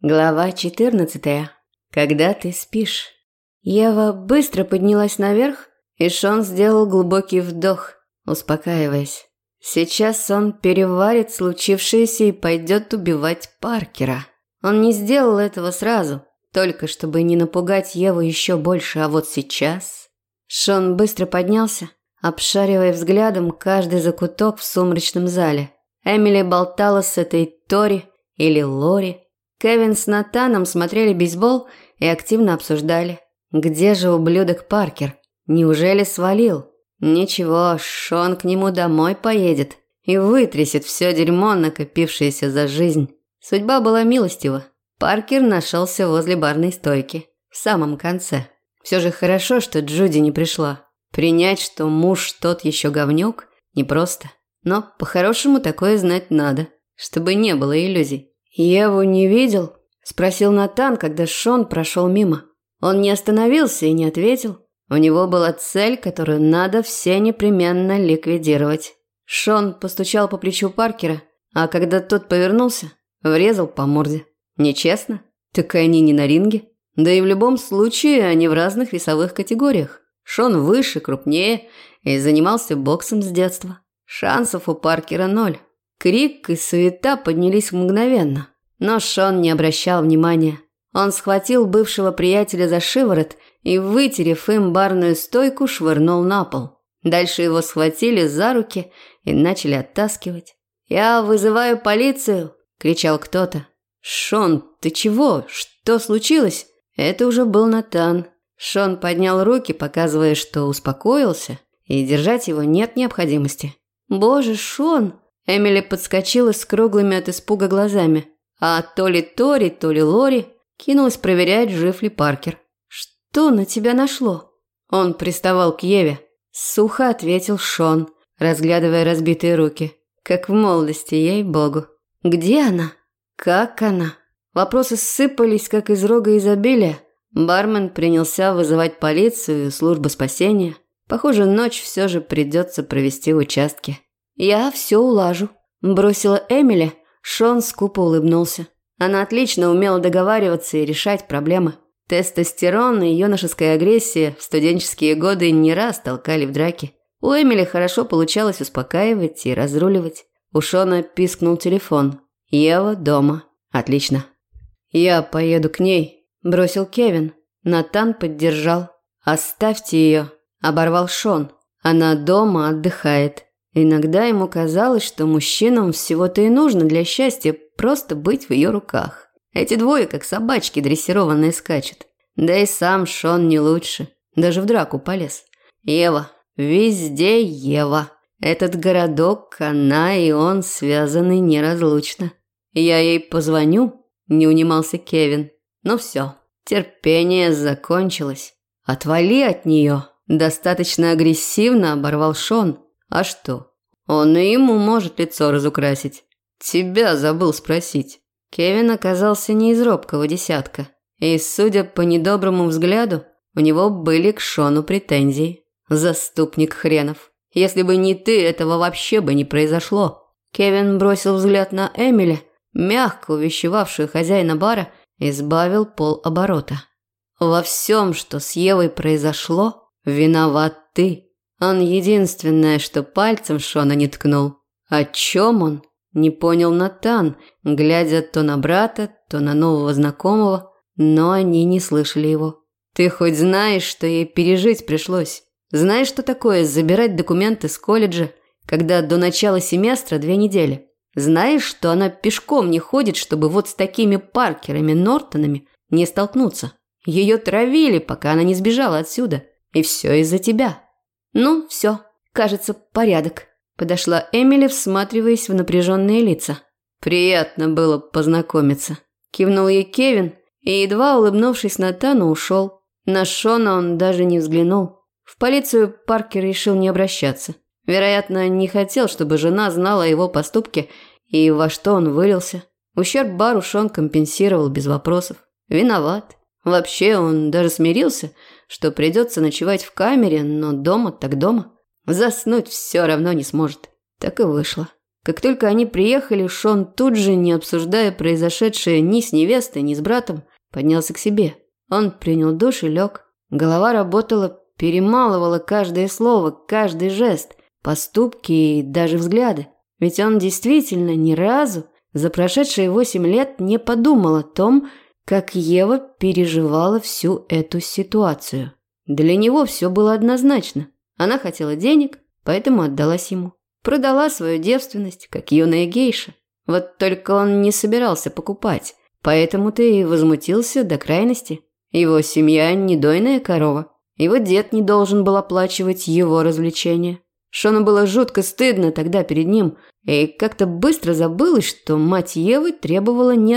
Глава 14. Когда ты спишь. Ева быстро поднялась наверх, и Шон сделал глубокий вдох, успокаиваясь. Сейчас он переварит случившееся и пойдет убивать Паркера. Он не сделал этого сразу, только чтобы не напугать Еву еще больше, а вот сейчас... Шон быстро поднялся, обшаривая взглядом каждый закуток в сумрачном зале. Эмили болтала с этой Тори или Лори, Кевин с Натаном смотрели бейсбол и активно обсуждали. Где же ублюдок Паркер? Неужели свалил? Ничего, Шон к нему домой поедет и вытрясет все дерьмо, накопившееся за жизнь. Судьба была милостива. Паркер нашелся возле барной стойки, в самом конце. Все же хорошо, что Джуди не пришла. Принять, что муж тот еще говнюк, непросто. Но по-хорошему такое знать надо, чтобы не было иллюзий. «Еву не видел?» – спросил Натан, когда Шон прошел мимо. Он не остановился и не ответил. У него была цель, которую надо все непременно ликвидировать. Шон постучал по плечу Паркера, а когда тот повернулся, врезал по морде. Нечестно? Так они не на ринге. Да и в любом случае они в разных весовых категориях. Шон выше, крупнее и занимался боксом с детства. Шансов у Паркера ноль. Крик и суета поднялись мгновенно. Но Шон не обращал внимания. Он схватил бывшего приятеля за шиворот и, вытерев им барную стойку, швырнул на пол. Дальше его схватили за руки и начали оттаскивать. «Я вызываю полицию!» – кричал кто-то. «Шон, ты чего? Что случилось?» Это уже был Натан. Шон поднял руки, показывая, что успокоился, и держать его нет необходимости. «Боже, Шон!» Эмили подскочила с круглыми от испуга глазами, а то ли Тори, то ли Лори кинулась проверять, жив ли Паркер. «Что на тебя нашло?» Он приставал к Еве. Сухо ответил Шон, разглядывая разбитые руки. Как в молодости, ей-богу. «Где она? Как она?» Вопросы сыпались, как из рога изобилия. Бармен принялся вызывать полицию и службу спасения. Похоже, ночь все же придется провести в участке. «Я все улажу», – бросила Эмили. Шон скупо улыбнулся. Она отлично умела договариваться и решать проблемы. Тестостерон и юношеская агрессия в студенческие годы не раз толкали в драки. У Эмили хорошо получалось успокаивать и разруливать. У Шона пискнул телефон. «Ева дома. Отлично». «Я поеду к ней», – бросил Кевин. Натан поддержал. «Оставьте ее», – оборвал Шон. «Она дома отдыхает». Иногда ему казалось, что мужчинам всего-то и нужно для счастья просто быть в ее руках. Эти двое, как собачки дрессированные, скачут. Да и сам Шон не лучше. Даже в драку полез. Ева. Везде Ева. Этот городок, она и он связаны неразлучно. Я ей позвоню, не унимался Кевин. Ну все, терпение закончилось. Отвали от нее. Достаточно агрессивно оборвал Шон. А что? Он и ему может лицо разукрасить. Тебя забыл спросить. Кевин оказался не из робкого десятка. И, судя по недоброму взгляду, у него были к Шону претензии. Заступник хренов. Если бы не ты, этого вообще бы не произошло. Кевин бросил взгляд на Эмили, мягко увещевавшую хозяина бара, и сбавил полоборота. Во всем, что с Евой произошло, виноват ты. Он единственное, что пальцем Шона не ткнул. О чем он? Не понял Натан, глядя то на брата, то на нового знакомого, но они не слышали его. Ты хоть знаешь, что ей пережить пришлось? Знаешь, что такое забирать документы с колледжа, когда до начала семестра две недели? Знаешь, что она пешком не ходит, чтобы вот с такими Паркерами, Нортонами не столкнуться? Ее травили, пока она не сбежала отсюда. И все из-за тебя. «Ну, все, кажется, порядок», – подошла Эмили, всматриваясь в напряженные лица. «Приятно было познакомиться», – кивнул ей Кевин и, едва улыбнувшись Натану, ушел. На Шона он даже не взглянул. В полицию Паркер решил не обращаться. Вероятно, не хотел, чтобы жена знала о его поступке и во что он вылился. Ущерб бару Шон компенсировал без вопросов. Виноват. Вообще он даже смирился – что придется ночевать в камере, но дома так дома. Заснуть все равно не сможет. Так и вышло. Как только они приехали, Шон тут же, не обсуждая произошедшее ни с невестой, ни с братом, поднялся к себе. Он принял душ и лег. Голова работала, перемалывала каждое слово, каждый жест, поступки и даже взгляды. Ведь он действительно ни разу за прошедшие восемь лет не подумал о том, как Ева переживала всю эту ситуацию. Для него все было однозначно. Она хотела денег, поэтому отдалась ему. Продала свою девственность, как юная гейша. Вот только он не собирался покупать, поэтому ты и возмутился до крайности. Его семья не дойная корова. Его дед не должен был оплачивать его развлечения. Шону было жутко стыдно тогда перед ним, и как-то быстро забылось, что мать Евы требовала не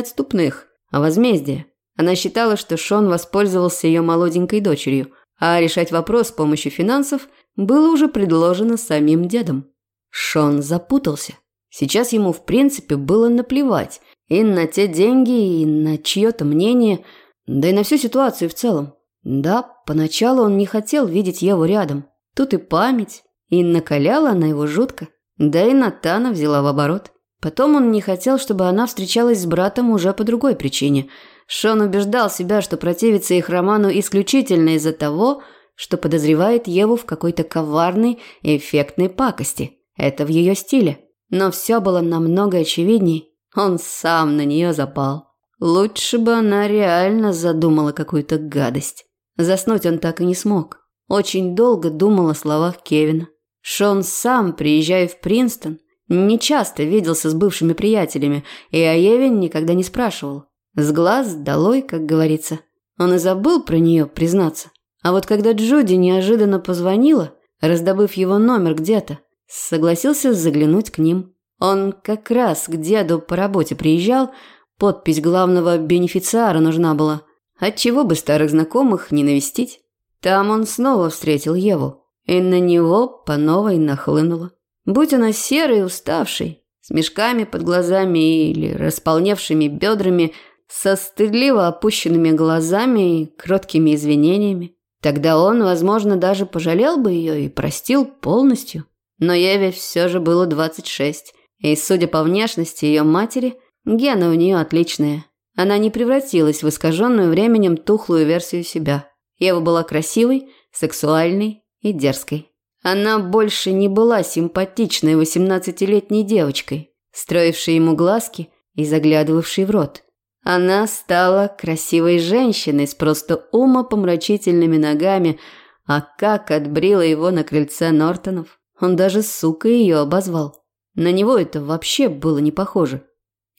а возмездия. Она считала, что Шон воспользовался ее молоденькой дочерью, а решать вопрос с помощью финансов было уже предложено самим дедом. Шон запутался. Сейчас ему, в принципе, было наплевать и на те деньги, и на чье-то мнение, да и на всю ситуацию в целом. Да, поначалу он не хотел видеть Еву рядом. Тут и память, и накаляла она его жутко. Да и Натана взяла в оборот. Потом он не хотел, чтобы она встречалась с братом уже по другой причине. Шон убеждал себя, что противится их роману исключительно из-за того, что подозревает Еву в какой-то коварной и эффектной пакости – это в ее стиле. Но все было намного очевидней. Он сам на нее запал. Лучше бы она реально задумала какую-то гадость. Заснуть он так и не смог. Очень долго думал о словах Кевина. Шон сам, приезжая в Принстон, не часто виделся с бывшими приятелями, и о Еве никогда не спрашивал. С глаз долой, как говорится. Он и забыл про нее признаться. А вот когда Джуди неожиданно позвонила, раздобыв его номер где-то, Согласился заглянуть к ним. Он как раз к деду по работе приезжал, подпись главного бенефициара нужна была. Отчего бы старых знакомых не навестить? Там он снова встретил Еву, и на него по новой нахлынуло. Будь она серой уставшей, с мешками под глазами или располневшими бедрами, со стыдливо опущенными глазами и кроткими извинениями, тогда он, возможно, даже пожалел бы ее и простил полностью. Но Еве все же было 26, и, судя по внешности ее матери, гены у нее отличные. Она не превратилась в искаженную временем тухлую версию себя. Ева была красивой, сексуальной и дерзкой. Она больше не была симпатичной восемнадцатилетней девочкой, строившей ему глазки и заглядывавшей в рот. Она стала красивой женщиной с просто умопомрачительными ногами, а как отбрила его на крыльце Нортонов. Он даже сукой ее обозвал. На него это вообще было не похоже.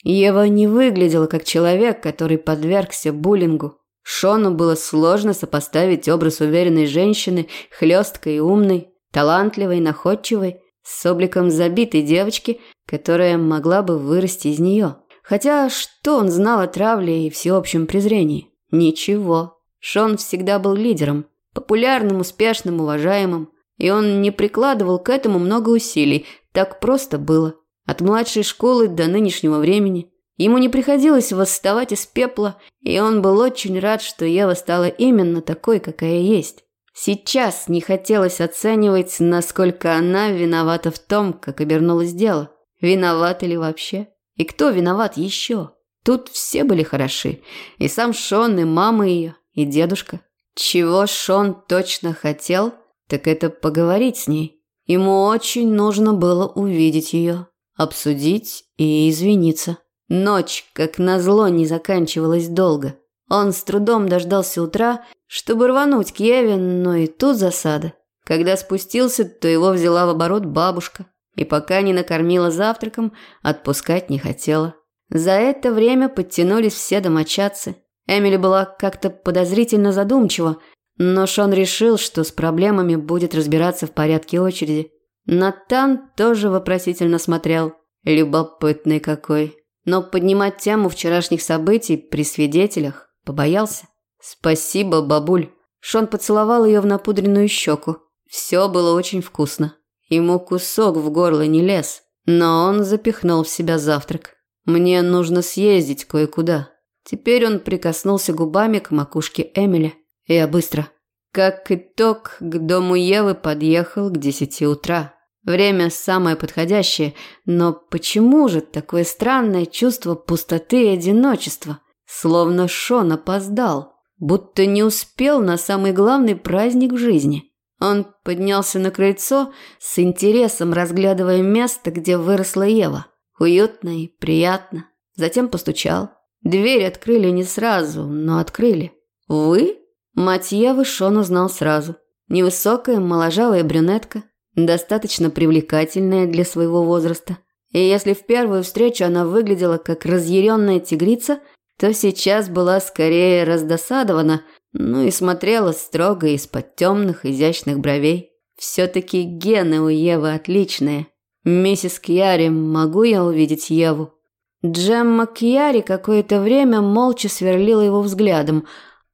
Ева не выглядела как человек, который подвергся буллингу. Шону было сложно сопоставить образ уверенной женщины, хлесткой и умной, талантливой, находчивой, с обликом забитой девочки, которая могла бы вырасти из нее. Хотя что он знал о травле и всеобщем презрении? Ничего. Шон всегда был лидером, популярным, успешным, уважаемым. И он не прикладывал к этому много усилий, так просто было. От младшей школы до нынешнего времени. Ему не приходилось восставать из пепла, и он был очень рад, что Ева стала именно такой, какая есть. Сейчас не хотелось оценивать, насколько она виновата в том, как обернулось дело. Виноват ли вообще? И кто виноват еще? Тут все были хороши. И сам Шон, и мама ее, и дедушка. Чего Шон точно хотел – так это поговорить с ней. Ему очень нужно было увидеть ее, обсудить и извиниться. Ночь, как назло, не заканчивалась долго. Он с трудом дождался утра, чтобы рвануть к Еве, но и тут засада. Когда спустился, то его взяла в оборот бабушка. И пока не накормила завтраком, отпускать не хотела. За это время подтянулись все домочадцы. Эмили была как-то подозрительно задумчива, но Шон решил, что с проблемами будет разбираться в порядке очереди. Натан тоже вопросительно смотрел. Любопытный какой. Но поднимать тему вчерашних событий при свидетелях побоялся. «Спасибо, бабуль». Шон поцеловал ее в напудренную щеку. Все было очень вкусно. Ему кусок в горло не лез, но он запихнул в себя завтрак. «Мне нужно съездить кое-куда». Теперь он прикоснулся губами к макушке Эмили. Я быстро. Как итог, к дому Евы подъехал к десяти утра. Время самое подходящее, но почему же такое странное чувство пустоты и одиночества? Словно Шон опоздал, будто не успел на самый главный праздник в жизни. Он поднялся на крыльцо с интересом, разглядывая место, где выросла Ева. Уютно и приятно. Затем постучал. Дверь открыли не сразу, но открыли. «Вы?» Мать Евы Шон узнал сразу. Невысокая, моложавая брюнетка, достаточно привлекательная для своего возраста. И если в первую встречу она выглядела как разъяренная тигрица, то сейчас была скорее раздосадована, ну и смотрела строго из-под темных изящных бровей. Все-таки гены у Евы отличные. «Миссис Кьяри, могу я увидеть Еву?» Джемма Кьяри какое-то время молча сверлила его взглядом,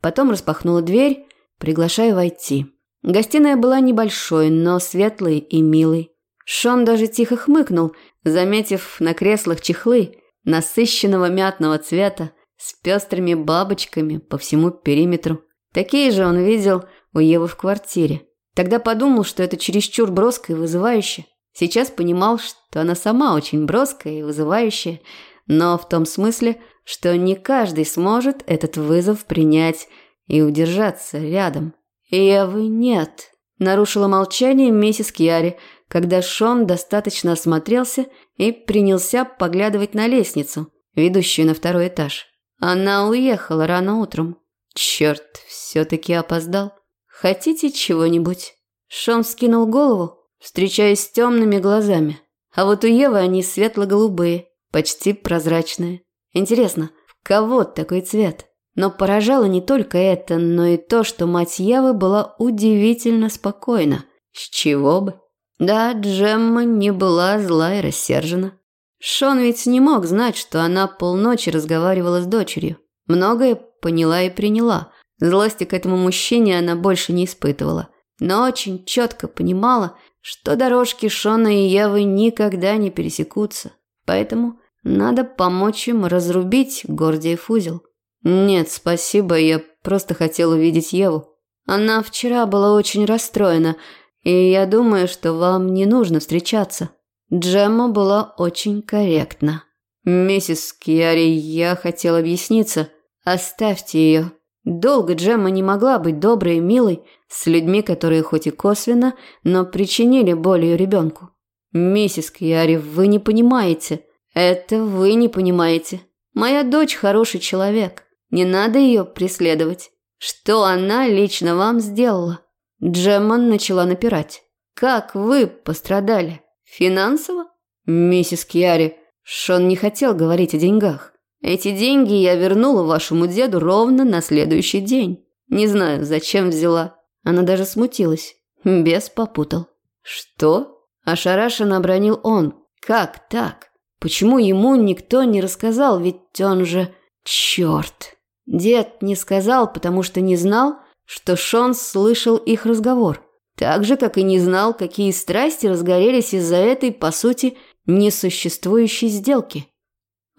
потом распахнула дверь, приглашая войти. Гостиная была небольшой, но светлой и милой. Шон даже тихо хмыкнул, заметив на креслах чехлы насыщенного мятного цвета с пестрыми бабочками по всему периметру. Такие же он видел у Евы в квартире. Тогда подумал, что это чересчур броско и вызывающе. Сейчас понимал, что она сама очень броская и вызывающая, но в том смысле, что не каждый сможет этот вызов принять и удержаться рядом. «Евы нет», – нарушила молчание миссис Кьяри, когда Шон достаточно осмотрелся и принялся поглядывать на лестницу, ведущую на второй этаж. Она уехала рано утром. Черт, все-таки опоздал. Хотите чего-нибудь? Шон скинул голову, встречаясь с темными глазами. А вот у Евы они светло-голубые, почти прозрачные. Интересно, в кого такой цвет? Но поражало не только это, но и то, что мать Евы была удивительно спокойна. С чего бы? Да, Джемма не была зла и рассержена. Шон ведь не мог знать, что она полночи разговаривала с дочерью. Многое поняла и приняла. Злости к этому мужчине она больше не испытывала. Но очень четко понимала, что дорожки Шона и Евы никогда не пересекутся. Поэтому надо помочь им разрубить Гордиев узел. «Нет, спасибо, я просто хотел увидеть Еву. Она вчера была очень расстроена, и я думаю, что вам не нужно встречаться». Джемма была очень корректна. «Миссис Кьяри, я хотел объясниться. Оставьте ее». Долго Джемма не могла быть доброй и милой с людьми, которые хоть и косвенно, но причинили боль ее ребенку. «Миссис Кьяри, вы не понимаете. Это вы не понимаете. Моя дочь хороший человек. Не надо ее преследовать. Что она лично вам сделала? Джемма начала напирать. Как вы пострадали? Финансово? Миссис Кьяри, Шон не хотел говорить о деньгах. Эти деньги я вернула вашему деду ровно на следующий день. Не знаю, зачем взяла. Она даже смутилась. Бес попутал. Что? Ошарашенно обронил он. Как так? Почему ему никто не рассказал, ведь он же... Черт! Дед не сказал, потому что не знал, что Шон слышал их разговор. Так же, как и не знал, какие страсти разгорелись из-за этой, по сути, несуществующей сделки.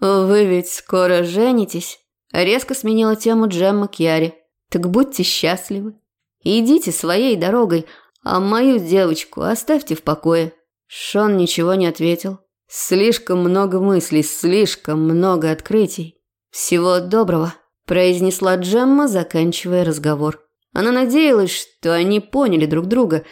«Вы ведь скоро женитесь?» Резко сменила тему Джемма Кьяри. «Так будьте счастливы. Идите своей дорогой, а мою девочку оставьте в покое». Шон ничего не ответил. Слишком много мыслей, слишком много открытий. Всего доброго произнесла Джемма, заканчивая разговор. Она надеялась, что они поняли друг друга.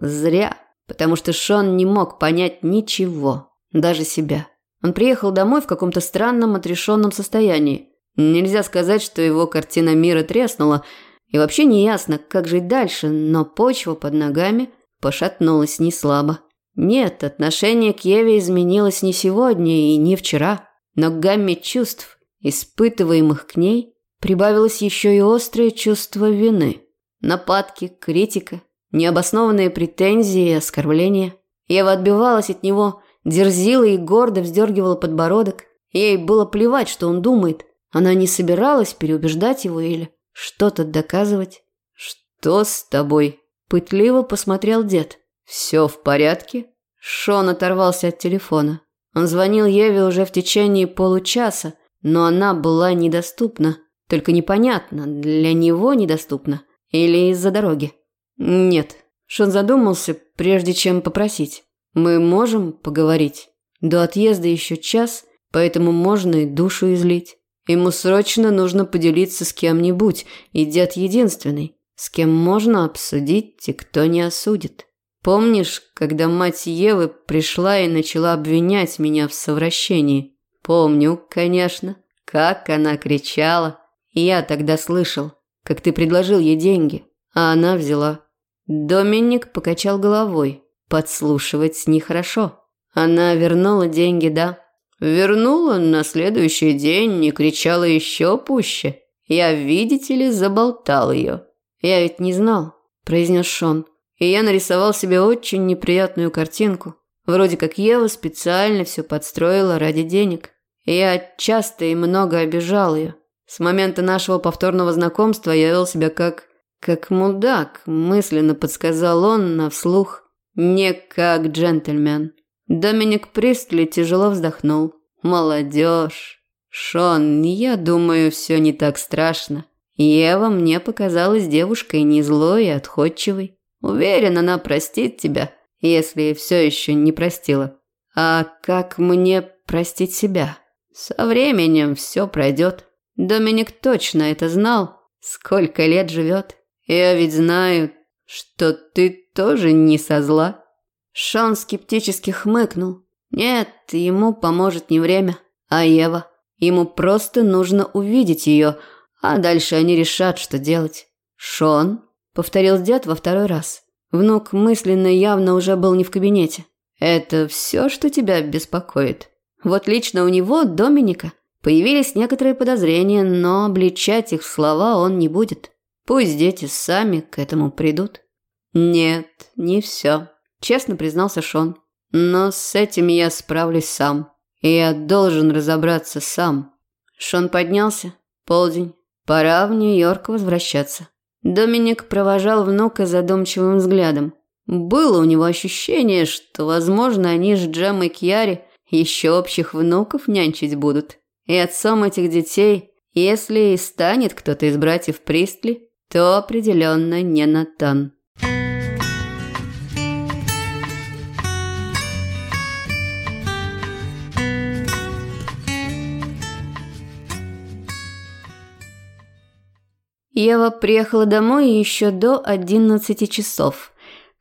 Зря, потому что Шон не мог понять ничего, даже себя. Он приехал домой в каком-то странном отрешенном состоянии. Нельзя сказать, что его картина мира треснула, и вообще не ясно, как жить дальше, но почва под ногами пошатнулась не слабо. Нет, отношение к Еве изменилось не сегодня и не вчера, но к гамме чувств, испытываемых к ней, прибавилось еще и острое чувство вины. Нападки, критика, необоснованные претензии и оскорбления. Ева отбивалась от него, дерзила и гордо вздергивала подбородок. Ей было плевать, что он думает. Она не собиралась переубеждать его или что-то доказывать. «Что с тобой?» – пытливо посмотрел дед. «Все в порядке?» Шон оторвался от телефона. Он звонил Еве уже в течение получаса, но она была недоступна. Только непонятно, для него недоступно или из-за дороги. Нет. Шон задумался, прежде чем попросить. Мы можем поговорить? До отъезда еще час, поэтому можно и душу излить. Ему срочно нужно поделиться с кем-нибудь, и дед единственный, с кем можно обсудить и кто не осудит. Помнишь, когда мать Евы пришла и начала обвинять меня в совращении? Помню, конечно, как она кричала. Я тогда слышал, как ты предложил ей деньги, а она взяла. Доминик покачал головой. Подслушивать нехорошо. Она вернула деньги, да? Вернула на следующий день и кричала еще пуще. Я, видите ли, заболтал ее. Я ведь не знал, произнес Шон. И я нарисовал себе очень неприятную картинку. Вроде как Ева специально все подстроила ради денег. Я часто и много обижал ее. С момента нашего повторного знакомства я вел себя как... как мудак, мысленно подсказал он на вслух. Не как джентльмен. Доминик Пристли тяжело вздохнул. Молодежь. Шон, я думаю, все не так страшно. Ева мне показалась девушкой не злой и отходчивой. Уверен, она простит тебя, если все еще не простила. А как мне простить себя? Со временем все пройдет. Доминик точно это знал. Сколько лет живет. Я ведь знаю, что ты тоже не со зла. Шон скептически хмыкнул. Нет, ему поможет не время, а Ева. Ему просто нужно увидеть ее, а дальше они решат, что делать. Шон повторил дед во второй раз. Внук мысленно явно уже был не в кабинете. Это все, что тебя беспокоит. Вот лично у него, Доминика, появились некоторые подозрения, но обличать их в слова он не будет. Пусть дети сами к этому придут. Нет, не все, честно признался Шон. Но с этим я справлюсь сам. И я должен разобраться сам. Шон поднялся. Полдень. Пора в Нью-Йорк возвращаться. Доминик провожал внука задумчивым взглядом. Было у него ощущение, что, возможно, они с Джем и Кьяри еще общих внуков нянчить будут. И отцом этих детей, если и станет кто-то из братьев Пристли, то определенно не Натан. Ева приехала домой еще до 11 часов,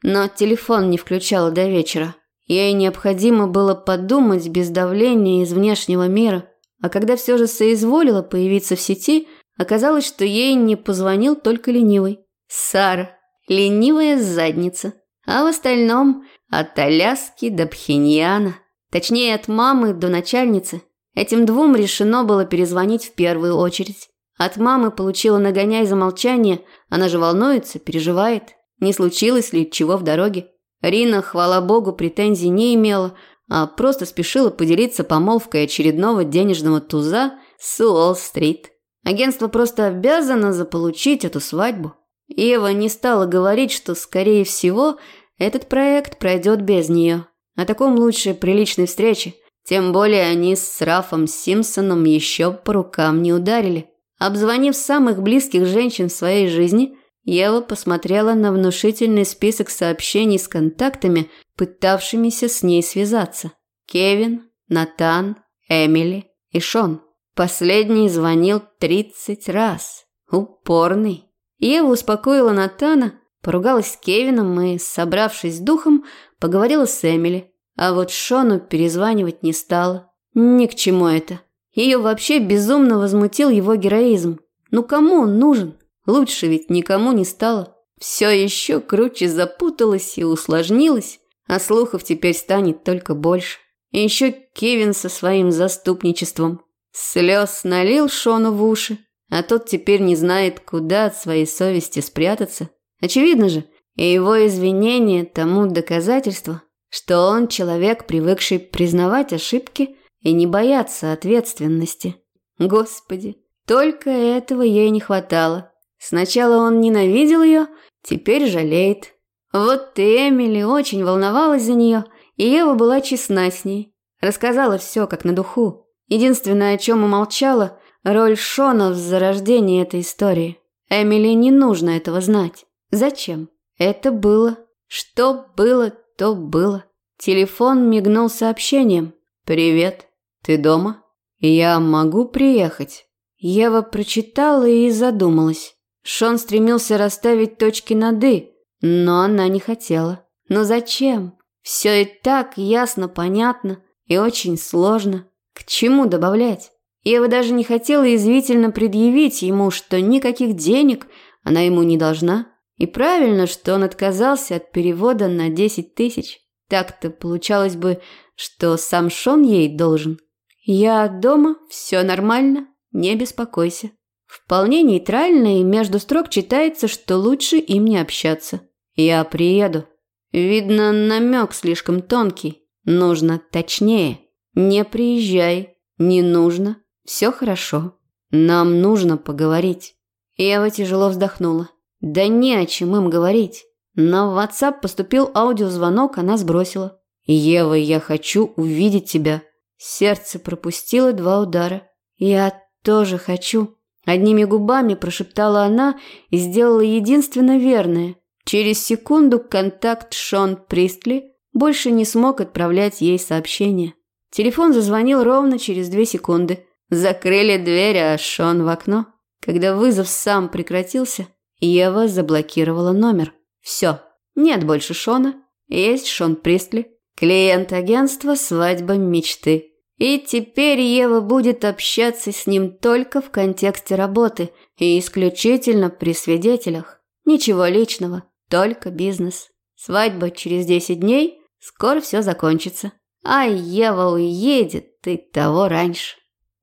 но телефон не включала до вечера. Ей необходимо было подумать без давления из внешнего мира, а когда все же соизволила появиться в сети, оказалось, что ей не позвонил только ленивый. Сара, ленивая задница, а в остальном от Аляски до Пхеньяна, точнее от мамы до начальницы. Этим двум решено было перезвонить в первую очередь. От мамы получила нагоняй за молчание, она же волнуется, переживает, не случилось ли чего в дороге. Рина, хвала богу, претензий не имела, а просто спешила поделиться помолвкой очередного денежного туза с Уолл-стрит. Агентство просто обязано заполучить эту свадьбу. Ева не стала говорить, что, скорее всего, этот проект пройдет без нее. О таком лучше приличной встрече. Тем более они с Рафом Симпсоном еще по рукам не ударили. Обзвонив самых близких женщин в своей жизни, Ева посмотрела на внушительный список сообщений с контактами, пытавшимися с ней связаться. Кевин, Натан, Эмили и Шон. Последний звонил 30 раз. Упорный. Ева успокоила Натана, поругалась с Кевином и, собравшись с духом, поговорила с Эмили. А вот Шону перезванивать не стала. Ни к чему это. Ее вообще безумно возмутил его героизм. Ну кому он нужен? Лучше ведь никому не стало. Все еще круче запуталось и усложнилось, а слухов теперь станет только больше. И еще Кевин со своим заступничеством. Слез налил Шону в уши, а тот теперь не знает, куда от своей совести спрятаться. Очевидно же, и его извинения тому доказательство, что он человек, привыкший признавать ошибки – и не бояться ответственности. Господи, только этого ей не хватало. Сначала он ненавидел ее, теперь жалеет. Вот Эмили, очень волновалась за нее, и Ева была честна с ней. Рассказала все, как на духу. Единственное, о чем умолчала, роль Шона в зарождении этой истории. Эмили не нужно этого знать. Зачем? Это было. Что было, то было. Телефон мигнул сообщением. «Привет, ты дома? Я могу приехать?» Ева прочитала и задумалась. Шон стремился расставить точки над «и», но она не хотела. Но зачем? Все и так ясно, понятно и очень сложно. К чему добавлять? Ева даже не хотела извительно предъявить ему, что никаких денег она ему не должна. И правильно, что он отказался от перевода на 10 тысяч. Так-то получалось бы, что сам Шон ей должен. «Я дома, все нормально, не беспокойся». Вполне нейтрально и между строк читается, что лучше им не общаться. «Я приеду». Видно, намек слишком тонкий. Нужно точнее. Не приезжай. Не нужно. Все хорошо. Нам нужно поговорить. Ева тяжело вздохнула. Да не о чем им говорить. На WhatsApp поступил аудиозвонок, она сбросила. «Ева, я хочу увидеть тебя». Сердце пропустило два удара. «Я тоже хочу». Одними губами прошептала она и сделала единственно верное. Через секунду контакт Шон Пристли больше не смог отправлять ей сообщения. Телефон зазвонил ровно через две секунды. Закрыли дверь, а Шон в окно. Когда вызов сам прекратился, Ева заблокировала номер. Все, нет больше Шона, есть Шон Пристли, клиент агентства «Свадьба мечты». И теперь Ева будет общаться с ним только в контексте работы и исключительно при свидетелях. Ничего личного, только бизнес. Свадьба через 10 дней, скоро все закончится. А Ева уедет и того раньше.